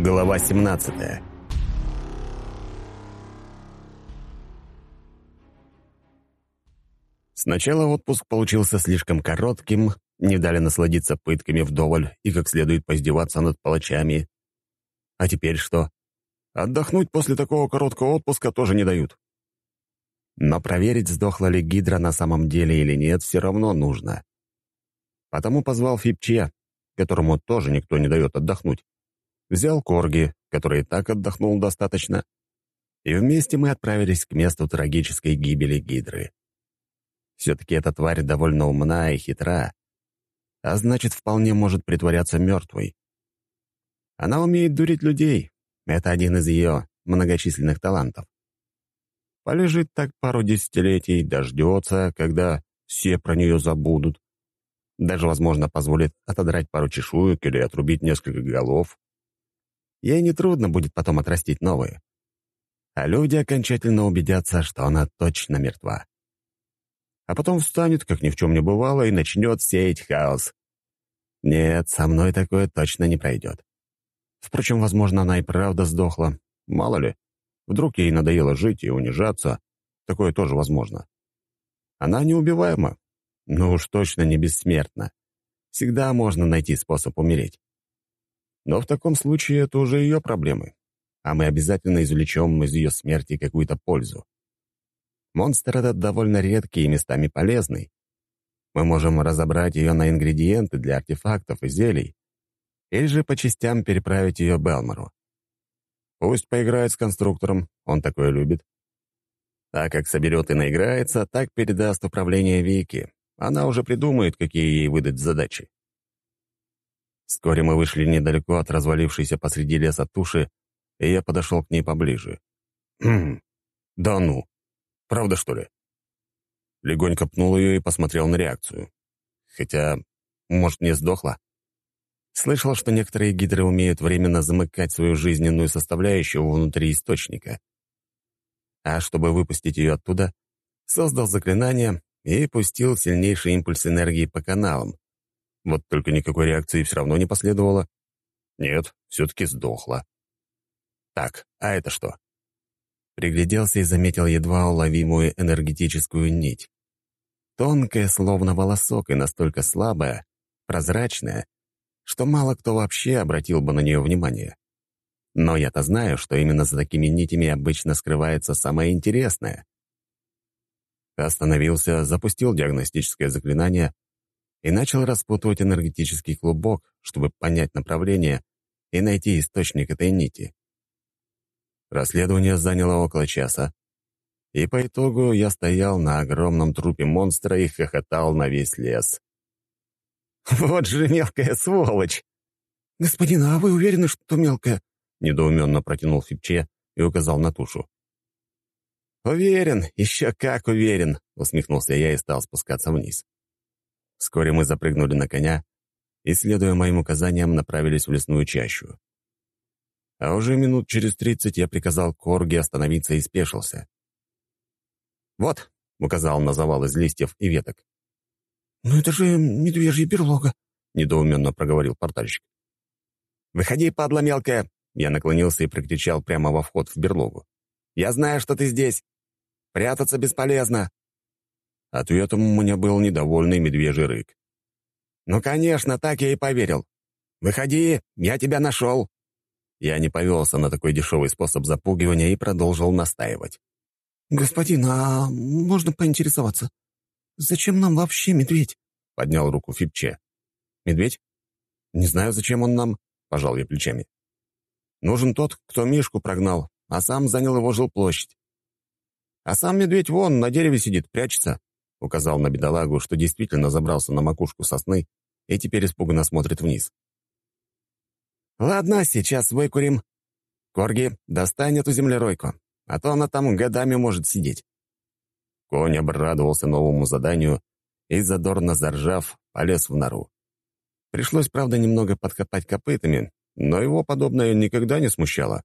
Глава 17 Сначала отпуск получился слишком коротким, не дали насладиться пытками вдоволь и как следует поиздеваться над палачами. А теперь что? Отдохнуть после такого короткого отпуска тоже не дают. Но проверить, сдохла ли Гидра на самом деле или нет, все равно нужно. Потому позвал Фипче, которому тоже никто не дает отдохнуть. Взял Корги, который так отдохнул достаточно, и вместе мы отправились к месту трагической гибели Гидры. Все-таки эта тварь довольно умна и хитра, а значит, вполне может притворяться мертвой. Она умеет дурить людей. Это один из ее многочисленных талантов. Полежит так пару десятилетий, дождется, когда все про нее забудут. Даже, возможно, позволит отодрать пару чешуек или отрубить несколько голов. Ей нетрудно будет потом отрастить новые. А люди окончательно убедятся, что она точно мертва. А потом встанет, как ни в чем не бывало, и начнет сеять хаос. Нет, со мной такое точно не пройдет. Впрочем, возможно, она и правда сдохла. Мало ли, вдруг ей надоело жить и унижаться. Такое тоже возможно. Она неубиваема, но уж точно не бессмертна. Всегда можно найти способ умереть. Но в таком случае это уже ее проблемы, а мы обязательно извлечем из ее смерти какую-то пользу. Монстр этот довольно редкий и местами полезный. Мы можем разобрать ее на ингредиенты для артефактов и зелий, или же по частям переправить ее Белмору. Пусть поиграет с конструктором, он такое любит. А как соберет и наиграется, так передаст управление Вики. Она уже придумает, какие ей выдать задачи. Вскоре мы вышли недалеко от развалившейся посреди леса туши, и я подошел к ней поближе. «Хм, да ну, правда, что ли?» Легонько пнул ее и посмотрел на реакцию. Хотя, может, не сдохла? Слышал, что некоторые гидры умеют временно замыкать свою жизненную составляющую внутри источника. А чтобы выпустить ее оттуда, создал заклинание и пустил сильнейший импульс энергии по каналам. Вот только никакой реакции все равно не последовало. Нет, все-таки сдохла. Так, а это что? Пригляделся и заметил едва уловимую энергетическую нить. Тонкая, словно волосок, и настолько слабая, прозрачная, что мало кто вообще обратил бы на нее внимание. Но я-то знаю, что именно за такими нитями обычно скрывается самое интересное. Остановился, запустил диагностическое заклинание и начал распутывать энергетический клубок, чтобы понять направление и найти источник этой нити. Расследование заняло около часа, и по итогу я стоял на огромном трупе монстра и хохотал на весь лес. «Вот же мелкая сволочь!» «Господин, а вы уверены, что мелкая?» — недоуменно протянул Фипче и указал на тушу. «Уверен, еще как уверен!» — усмехнулся я и стал спускаться вниз. Вскоре мы запрыгнули на коня и, следуя моим указаниям, направились в лесную чащу. А уже минут через тридцать я приказал Корге остановиться и спешился. «Вот», — указал на завал из листьев и веток. «Но это же медвежья берлога», — недоуменно проговорил портальщик. «Выходи, падла мелкая!» Я наклонился и прокричал прямо во вход в берлогу. «Я знаю, что ты здесь. Прятаться бесполезно». Ответом у меня был недовольный медвежий рык. «Ну, конечно, так я и поверил. Выходи, я тебя нашел». Я не повелся на такой дешевый способ запугивания и продолжил настаивать. «Господин, а можно поинтересоваться, «Зачем нам вообще медведь?» — поднял руку Фипче. «Медведь? Не знаю, зачем он нам», — пожал я плечами. «Нужен тот, кто Мишку прогнал, а сам занял его жилплощадь. А сам медведь вон на дереве сидит, прячется», — указал на бедолагу, что действительно забрался на макушку сосны и теперь испуганно смотрит вниз. «Ладно, сейчас выкурим. Корги, достань эту землеройку, а то она там годами может сидеть». Конь обрадовался новому заданию и, задорно заржав, полез в нору. Пришлось, правда, немного подкопать копытами, но его подобное никогда не смущало.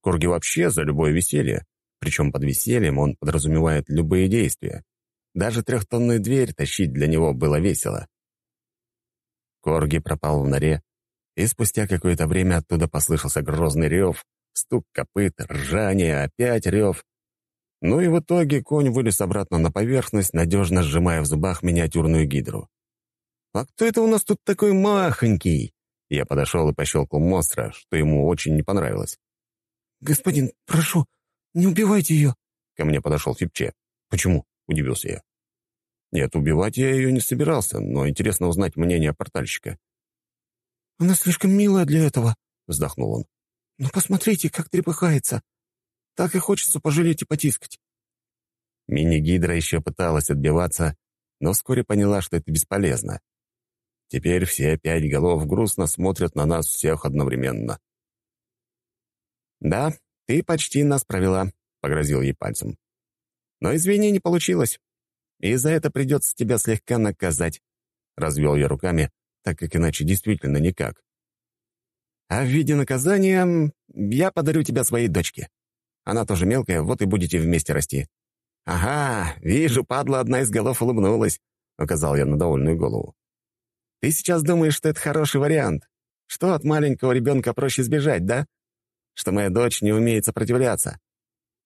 Корги вообще за любое веселье, причем под весельем он подразумевает любые действия. Даже трехтонную дверь тащить для него было весело. Корги пропал в норе, И спустя какое-то время оттуда послышался грозный рев, стук копыт, ржание, опять рев. Ну и в итоге конь вылез обратно на поверхность, надежно сжимая в зубах миниатюрную гидру. «А кто это у нас тут такой махонький?» Я подошел и пощелкал монстра, что ему очень не понравилось. «Господин, прошу, не убивайте ее!» Ко мне подошел Фипче. «Почему?» — удивился я. Нет, убивать я ее не собирался, но интересно узнать мнение портальщика. «Она слишком милая для этого», — вздохнул он. «Но посмотрите, как трепыхается. Так и хочется пожалеть и потискать». Мини-гидра еще пыталась отбиваться, но вскоре поняла, что это бесполезно. Теперь все пять голов грустно смотрят на нас всех одновременно. «Да, ты почти нас провела», — погрозил ей пальцем. «Но извини, не получилось. И за это придется тебя слегка наказать», — развел я руками, так как иначе действительно никак. «А в виде наказания я подарю тебя своей дочке. Она тоже мелкая, вот и будете вместе расти». «Ага, вижу, падла одна из голов улыбнулась», — указал я на довольную голову. Ты сейчас думаешь, что это хороший вариант? Что от маленького ребенка проще сбежать, да? Что моя дочь не умеет сопротивляться?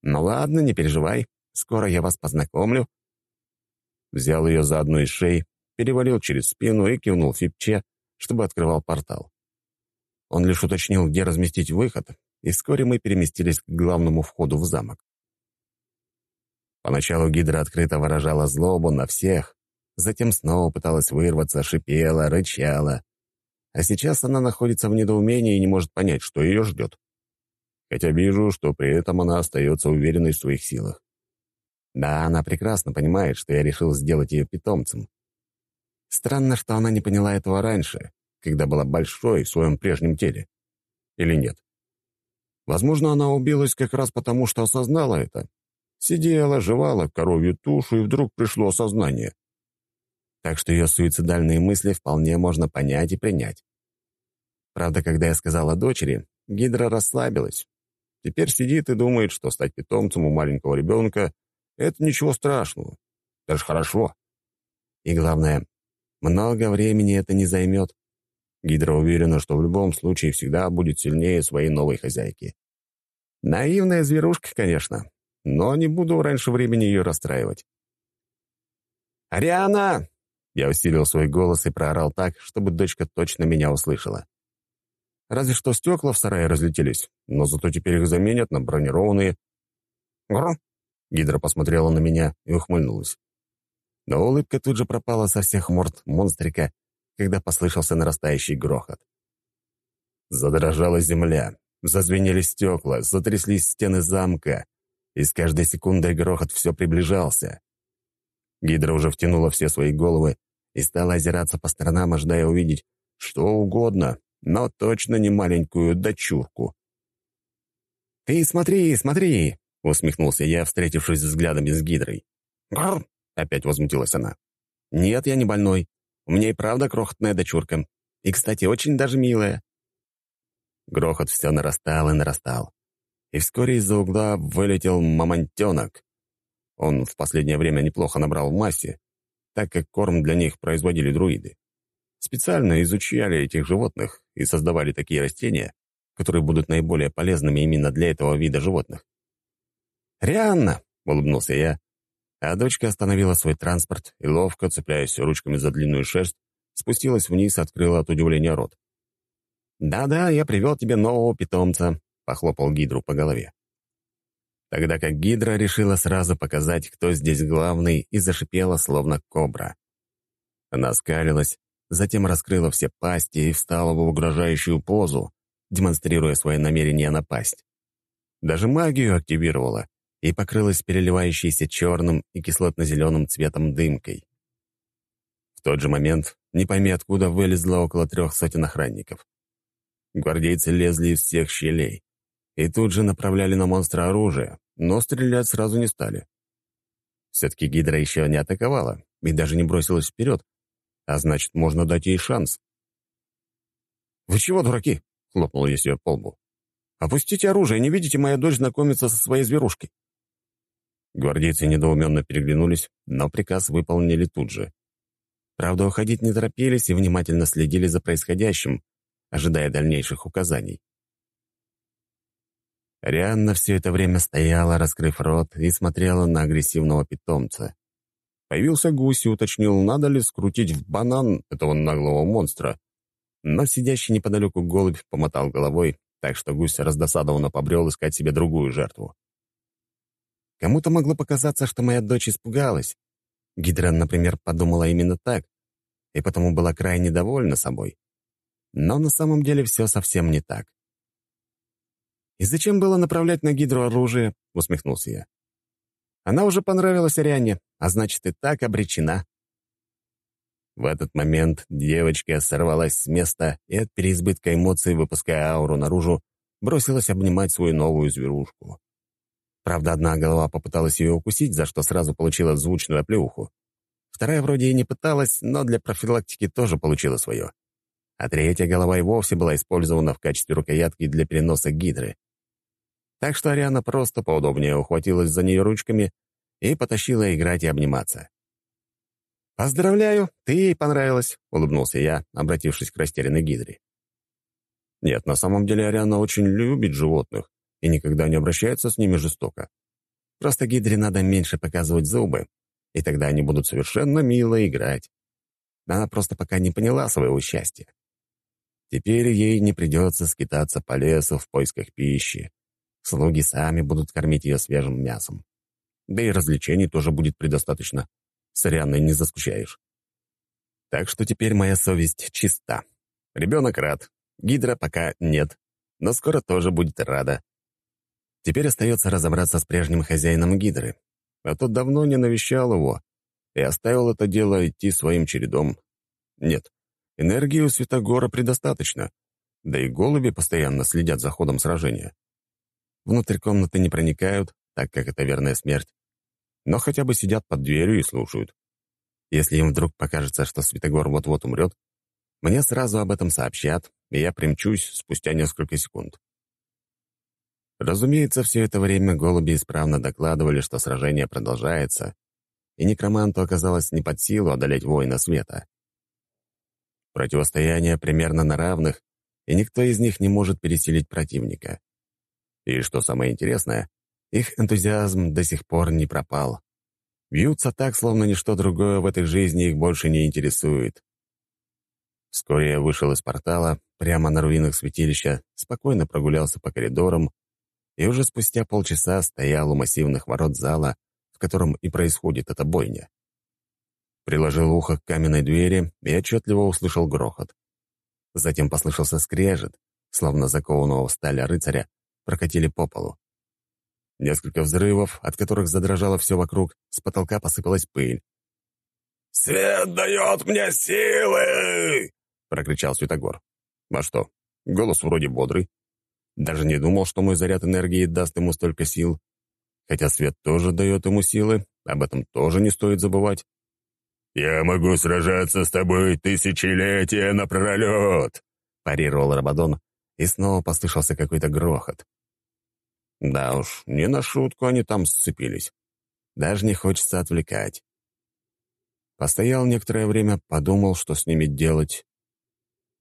Ну ладно, не переживай. Скоро я вас познакомлю. Взял ее за одну из шеи, перевалил через спину и кивнул Фипче, чтобы открывал портал. Он лишь уточнил, где разместить выход, и вскоре мы переместились к главному входу в замок. Поначалу Гидра открыто выражала злобу на всех, затем снова пыталась вырваться, шипела, рычала. А сейчас она находится в недоумении и не может понять, что ее ждет. Хотя вижу, что при этом она остается уверенной в своих силах. Да, она прекрасно понимает, что я решил сделать ее питомцем. Странно, что она не поняла этого раньше, когда была большой в своем прежнем теле. Или нет? Возможно, она убилась как раз потому, что осознала это. Сидела, жевала коровью тушу, и вдруг пришло осознание так что ее суицидальные мысли вполне можно понять и принять. Правда, когда я сказала дочери, Гидра расслабилась. Теперь сидит и думает, что стать питомцем у маленького ребенка — это ничего страшного. Даже хорошо. И главное, много времени это не займет. Гидра уверена, что в любом случае всегда будет сильнее своей новой хозяйки. Наивная зверушка, конечно, но не буду раньше времени ее расстраивать. «Ариана, я усилил свой голос и проорал так, чтобы дочка точно меня услышала. Разве что стекла в сарае разлетелись, но зато теперь их заменят на бронированные. «Грр!» Гидра посмотрела на меня и ухмыльнулась. Но улыбка тут же пропала со всех морд монстрика, когда послышался нарастающий грохот. Задрожала земля, зазвенели стекла, затряслись стены замка, и с каждой секундой грохот все приближался. Гидра уже втянула все свои головы и стала озираться по сторонам, ожидая увидеть что угодно, но точно не маленькую дочурку. «Ты смотри, смотри!» — усмехнулся я, встретившись взглядами с Гидрой. «Гррр!» — опять возмутилась она. «Нет, я не больной. У меня и правда крохотная дочурка. И, кстати, очень даже милая». Грохот все нарастал и нарастал. И вскоре из-за угла вылетел мамонтенок, он в последнее время неплохо набрал в массе, так как корм для них производили друиды. Специально изучали этих животных и создавали такие растения, которые будут наиболее полезными именно для этого вида животных. «Реально!» — улыбнулся я, а дочка остановила свой транспорт и, ловко цепляясь ручками за длинную шерсть, спустилась вниз и открыла от удивления рот. «Да-да, я привел тебе нового питомца», — похлопал Гидру по голове тогда как Гидра решила сразу показать, кто здесь главный, и зашипела, словно кобра. Она скалилась, затем раскрыла все пасти и встала в угрожающую позу, демонстрируя свое намерение напасть. Даже магию активировала и покрылась переливающейся черным и кислотно-зеленым цветом дымкой. В тот же момент, не пойми откуда, вылезло около трех сотен охранников. Гвардейцы лезли из всех щелей и тут же направляли на монстра оружие, но стрелять сразу не стали. Все-таки Гидра еще не атаковала и даже не бросилась вперед, а значит, можно дать ей шанс. «Вы чего, дураки?» — хлопнул я себе по лбу. «Опустите оружие, не видите, моя дочь знакомится со своей зверушкой». Гвардейцы недоуменно переглянулись, но приказ выполнили тут же. Правда, уходить не торопились и внимательно следили за происходящим, ожидая дальнейших указаний. Рианна все это время стояла, раскрыв рот, и смотрела на агрессивного питомца. Появился гусь и уточнил, надо ли скрутить в банан этого наглого монстра. Но сидящий неподалеку голубь помотал головой, так что гусь раздосадованно побрел искать себе другую жертву. Кому-то могло показаться, что моя дочь испугалась. Гидра, например, подумала именно так, и потому была крайне довольна собой. Но на самом деле все совсем не так. «И зачем было направлять на Гидру оружие?» — усмехнулся я. «Она уже понравилась Ариане, а значит, и так обречена». В этот момент девочка сорвалась с места и от переизбытка эмоций, выпуская ауру наружу, бросилась обнимать свою новую зверушку. Правда, одна голова попыталась ее укусить, за что сразу получила звучную оплеуху. Вторая вроде и не пыталась, но для профилактики тоже получила свое. А третья голова и вовсе была использована в качестве рукоятки для переноса гидры. Так что Ариана просто поудобнее ухватилась за нее ручками и потащила играть и обниматься. «Поздравляю, ты ей понравилась», — улыбнулся я, обратившись к растерянной гидре. Нет, на самом деле Ариана очень любит животных и никогда не обращается с ними жестоко. Просто гидре надо меньше показывать зубы, и тогда они будут совершенно мило играть. Она просто пока не поняла своего счастья. Теперь ей не придется скитаться по лесу в поисках пищи, Слуги сами будут кормить ее свежим мясом. Да и развлечений тоже будет предостаточно. С Арианной не заскучаешь. Так что теперь моя совесть чиста. Ребенок рад. Гидра пока нет, но скоро тоже будет рада. Теперь остается разобраться с прежним хозяином Гидры. А тот давно не навещал его и оставил это дело идти своим чередом. Нет, энергии у Святогора предостаточно, да и голуби постоянно следят за ходом сражения. Внутрь комнаты не проникают, так как это верная смерть. Но хотя бы сидят под дверью и слушают. Если им вдруг покажется, что Святогор вот-вот умрет, мне сразу об этом сообщат, и я примчусь спустя несколько секунд. Разумеется, все это время голуби исправно докладывали, что сражение продолжается, и некроманту оказалось не под силу одолеть воина света. Противостояние примерно на равных, и никто из них не может переселить противника. И что самое интересное, их энтузиазм до сих пор не пропал. Бьются так, словно ничто другое в этой жизни их больше не интересует. Вскоре я вышел из портала, прямо на руинах святилища, спокойно прогулялся по коридорам и уже спустя полчаса стоял у массивных ворот зала, в котором и происходит эта бойня. Приложил ухо к каменной двери и отчетливо услышал грохот. Затем послышался скрежет, словно закованного в сталь рыцаря, прокатили по полу. Несколько взрывов, от которых задрожало все вокруг, с потолка посыпалась пыль. «Свет дает мне силы!» — прокричал Святогор. «А что? Голос вроде бодрый. Даже не думал, что мой заряд энергии даст ему столько сил. Хотя свет тоже дает ему силы, об этом тоже не стоит забывать. «Я могу сражаться с тобой тысячелетия напролет!» — парировал Рабадон, и снова послышался какой-то грохот. Да уж, не на шутку они там сцепились. Даже не хочется отвлекать. Постоял некоторое время, подумал, что с ними делать.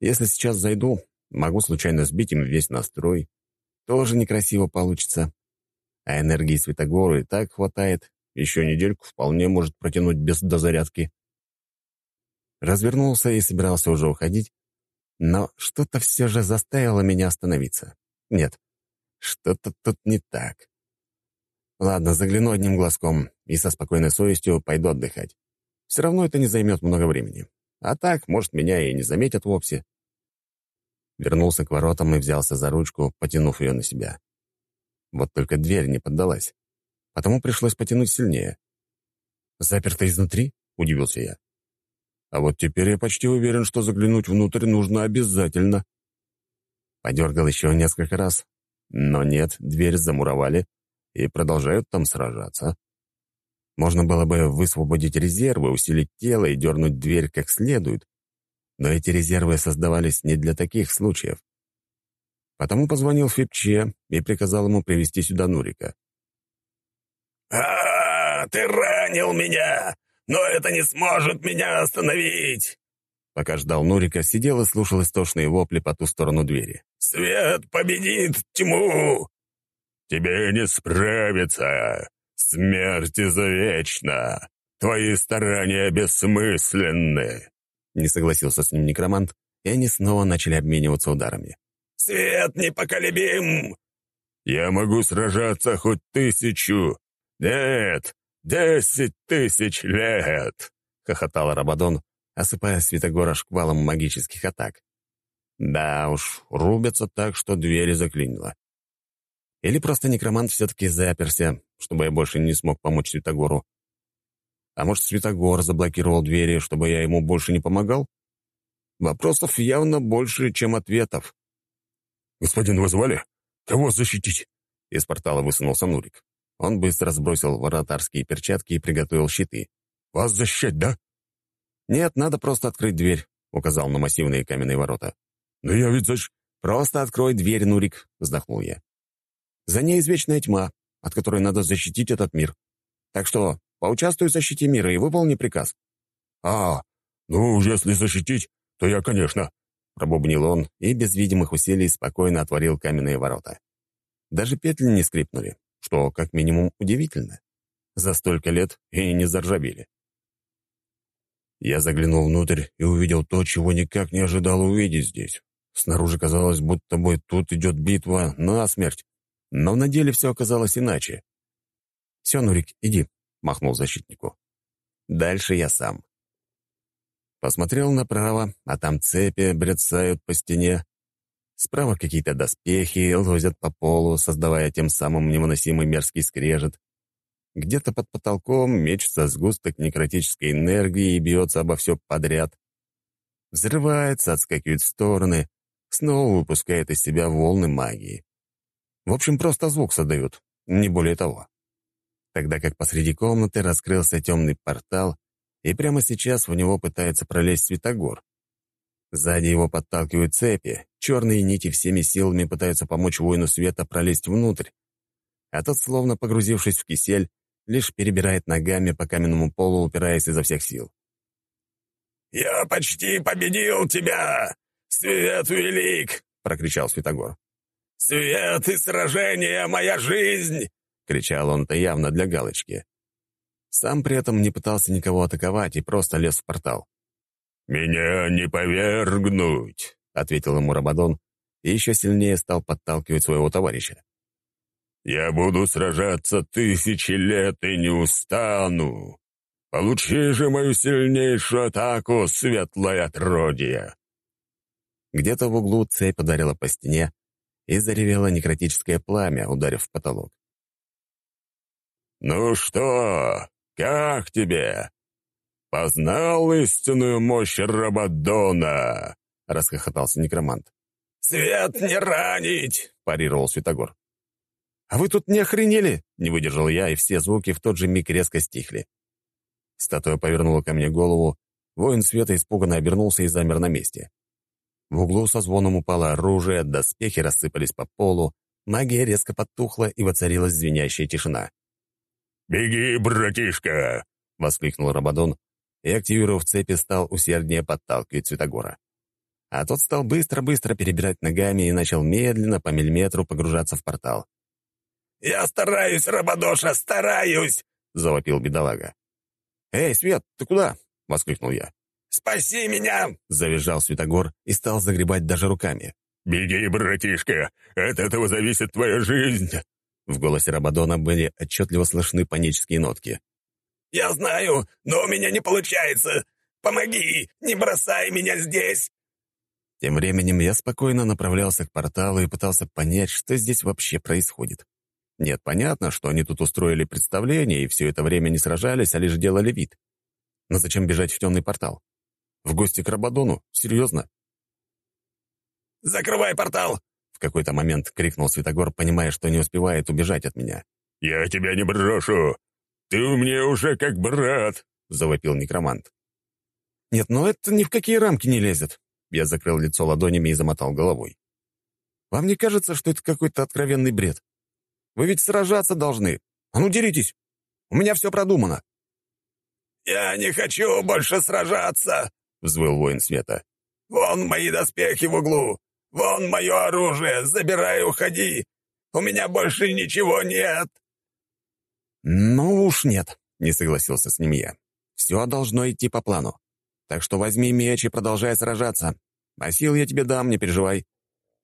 Если сейчас зайду, могу случайно сбить им весь настрой. Тоже некрасиво получится. А энергии Светогору и так хватает. Еще недельку вполне может протянуть без дозарядки. Развернулся и собирался уже уходить, но что-то все же заставило меня остановиться. Нет, что-то тут не так. Ладно, загляну одним глазком и со спокойной совестью пойду отдыхать. Все равно это не займет много времени. А так, может, меня и не заметят вовсе. Вернулся к воротам и взялся за ручку, потянув ее на себя. Вот только дверь не поддалась. Потому пришлось потянуть сильнее. «Заперто изнутри?» — удивился я. «А вот теперь я почти уверен, что заглянуть внутрь нужно обязательно». Подергал еще несколько раз, но нет, дверь замуровали и продолжают там сражаться. Можно было бы высвободить резервы, усилить тело и дернуть дверь как следует. Но эти резервы создавались не для таких случаев. Потому позвонил Фипче и приказал ему привести сюда Нурика. «А, ты ранил меня, но это не сможет меня остановить!» Пока ждал Нурика, сидел и слушал истошные вопли по ту сторону двери. «Свет победит тьму! Тебе не справиться! Смерть извечна! Твои старания бессмысленны!» Не согласился с ним некромант, и они снова начали обмениваться ударами. «Свет непоколебим! Я могу сражаться хоть тысячу, нет, десять тысяч лет!» — хохотал Рабадон, осыпая Святогора шквалом магических атак. Да уж, рубятся так, что двери заклинило. Или просто некромант все-таки заперся, чтобы я больше не смог помочь Святогору. А может, Святогор заблокировал двери, чтобы я ему больше не помогал? Вопросов явно больше, чем ответов. «Господин, вы Кого защитить?» Из портала высунулся Нурик. Он быстро сбросил вратарские перчатки и приготовил щиты. «Вас защищать, да?» «Нет, надо просто открыть дверь», — указал на массивные каменные ворота. «Но я ведь защ...» «Просто открой дверь, Нурик», — вздохнул я. «За ней извечная тьма, от которой надо защитить этот мир. Так что поучаствуй в защите мира и выполни приказ». «А, ну, если защитить, то я, конечно», — пробубнил он и без видимых усилий спокойно отворил каменные ворота. Даже петли не скрипнули, что, как минимум, удивительно. За столько лет и не заржавели. Я заглянул внутрь и увидел то, чего никак не ожидал увидеть здесь. Снаружи казалось, будто бы тут идет битва на смерть, но на деле все оказалось иначе. «Все, Нурик, иди», — махнул защитнику. «Дальше я сам». Посмотрел направо, а там цепи брецают по стене. Справа какие-то доспехи лозят по полу, создавая тем самым невыносимый мерзкий скрежет. Где-то под потолком мечется сгусток некротической энергии и бьется обо все подряд. Взрывается, отскакивает в стороны, снова выпускает из себя волны магии. В общем, просто звук создают, не более того. Тогда как посреди комнаты раскрылся темный портал, и прямо сейчас в него пытается пролезть Светогор. Сзади его подталкивают цепи, черные нити всеми силами пытаются помочь воину света пролезть внутрь, а тот, словно погрузившись в кисель, лишь перебирает ногами по каменному полу, упираясь изо всех сил. «Я почти победил тебя! Свет велик!» — прокричал Святогор. «Свет и сражение — моя жизнь!» — кричал он-то явно для галочки. Сам при этом не пытался никого атаковать и просто лез в портал. «Меня не повергнуть!» — ответил ему Рабадон и еще сильнее стал подталкивать своего товарища. Я буду сражаться тысячи лет и не устану. Получи же мою сильнейшую атаку, светлое отродье!» Где-то в углу цепь ударила по стене и заревело некротическое пламя, ударив в потолок. «Ну что, как тебе? Познал истинную мощь Рабадона?» — расхохотался некромант. «Свет не ранить!» — парировал Святогор. «А вы тут не охренели?» — не выдержал я, и все звуки в тот же миг резко стихли. Статуя повернула ко мне голову, воин света испуганно обернулся и замер на месте. В углу со звоном упало оружие, доспехи рассыпались по полу, магия резко потухла, и воцарилась звенящая тишина. «Беги, братишка!» — воскликнул Рабадон, и, активировав цепи, стал усерднее подталкивать Цветогора. А тот стал быстро-быстро перебирать ногами и начал медленно по миллиметру погружаться в портал. «Я стараюсь, Рабадоша, стараюсь!» — завопил бедолага. «Эй, Свет, ты куда?» — воскликнул я. «Спаси меня!» — завизжал Светогор и стал загребать даже руками. «Беги, братишка! От этого зависит твоя жизнь!» В голосе Рабадона были отчетливо слышны панические нотки. «Я знаю, но у меня не получается! Помоги! Не бросай меня здесь!» Тем временем я спокойно направлялся к порталу и пытался понять, что здесь вообще происходит. Нет, понятно, что они тут устроили представление и все это время не сражались, а лишь делали вид. Но зачем бежать в темный портал? В гости к Рабадону? Серьезно? «Закрывай портал!» — в какой-то момент крикнул Святогор, понимая, что не успевает убежать от меня. «Я тебя не брошу! Ты мне уже как брат!» — завопил некромант. «Нет, ну это ни в какие рамки не лезет!» Я закрыл лицо ладонями и замотал головой. «Вам не кажется, что это какой-то откровенный бред? Вы ведь сражаться должны. А ну, деритесь. У меня все продумано». «Я не хочу больше сражаться!» — взвыл воин света. «Вон мои доспехи в углу! Вон мое оружие! Забирай, уходи! У меня больше ничего нет!» «Ну уж нет», — не согласился с ним я. «Все должно идти по плану. Так что возьми меч и продолжай сражаться. А сил я тебе дам, не переживай».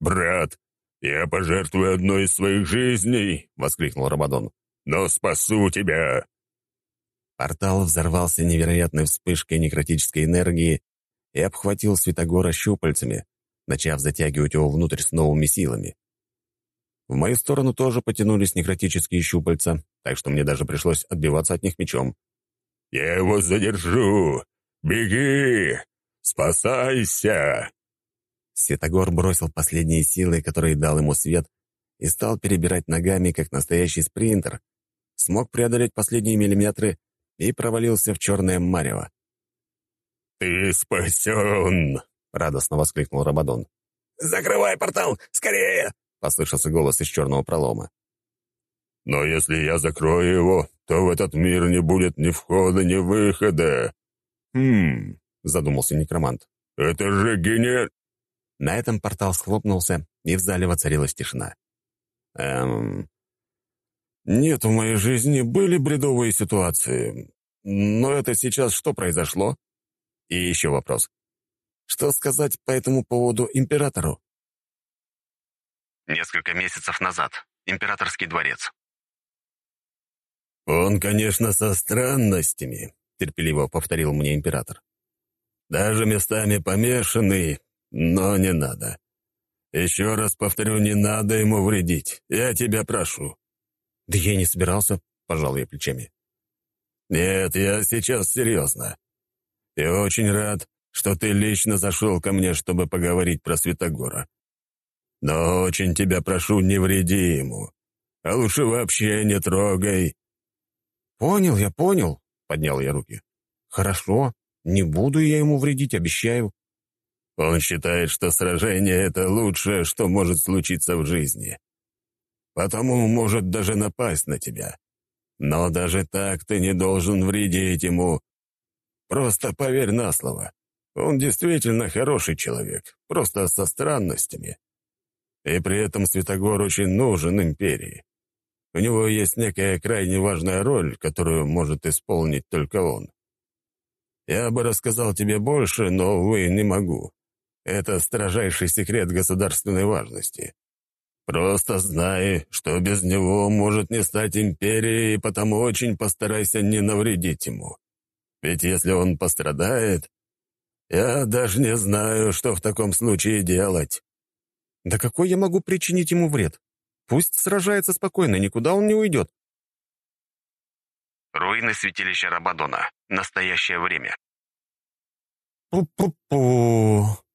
«Брат, я пожертвую одной из своих жизней!» — воскликнул Рабадон. «Но спасу тебя!» Портал взорвался невероятной вспышкой некротической энергии и обхватил Святогора щупальцами, начав затягивать его внутрь с новыми силами. В мою сторону тоже потянулись некротические щупальца, так что мне даже пришлось отбиваться от них мечом. «Я его задержу! Беги! Спасайся!» Светогор бросил последние силы, которые дал ему свет, и стал перебирать ногами, как настоящий спринтер, смог преодолеть последние миллиметры и провалился в черное марево. «Ты спасен!» — радостно воскликнул Рабадон. «Закрывай портал! Скорее!» — послышался голос из черного пролома. «Но если я закрою его, то в этот мир не будет ни входа, ни выхода». «Хм...» — задумался некромант. «Это же гениаль...» На этом портал схлопнулся, и в зале воцарилась тишина. «Эм... Нет, в моей жизни были бредовые ситуации. Но это сейчас что произошло? И еще вопрос. Что сказать по этому поводу императору? Несколько месяцев назад. Императорский дворец. «Он, конечно, со странностями», — терпеливо повторил мне император. «Даже местами помешанный, но не надо. Еще раз повторю, не надо ему вредить. Я тебя прошу». «Да я не собирался», — пожал я плечами. «Нет, я сейчас серьезно. И очень рад, что ты лично зашел ко мне, чтобы поговорить про Святогора. Но очень тебя прошу, не вреди ему. А лучше вообще не трогай». «Понял, я понял», — поднял я руки. «Хорошо, не буду я ему вредить, обещаю». Он считает, что сражение — это лучшее, что может случиться в жизни. Потому может даже напасть на тебя. Но даже так ты не должен вредить ему. Просто поверь на слово. Он действительно хороший человек, просто со странностями. И при этом Святогор очень нужен империи. У него есть некая крайне важная роль, которую может исполнить только он. Я бы рассказал тебе больше, но, увы, не могу. Это строжайший секрет государственной важности. Просто знай, что без него может не стать империей, и потому очень постарайся не навредить ему. Ведь если он пострадает, я даже не знаю, что в таком случае делать. Да какой я могу причинить ему вред? Пусть сражается спокойно, никуда он не уйдет. Руины святилища Рабадона. Настоящее время. Пу-пу-пу.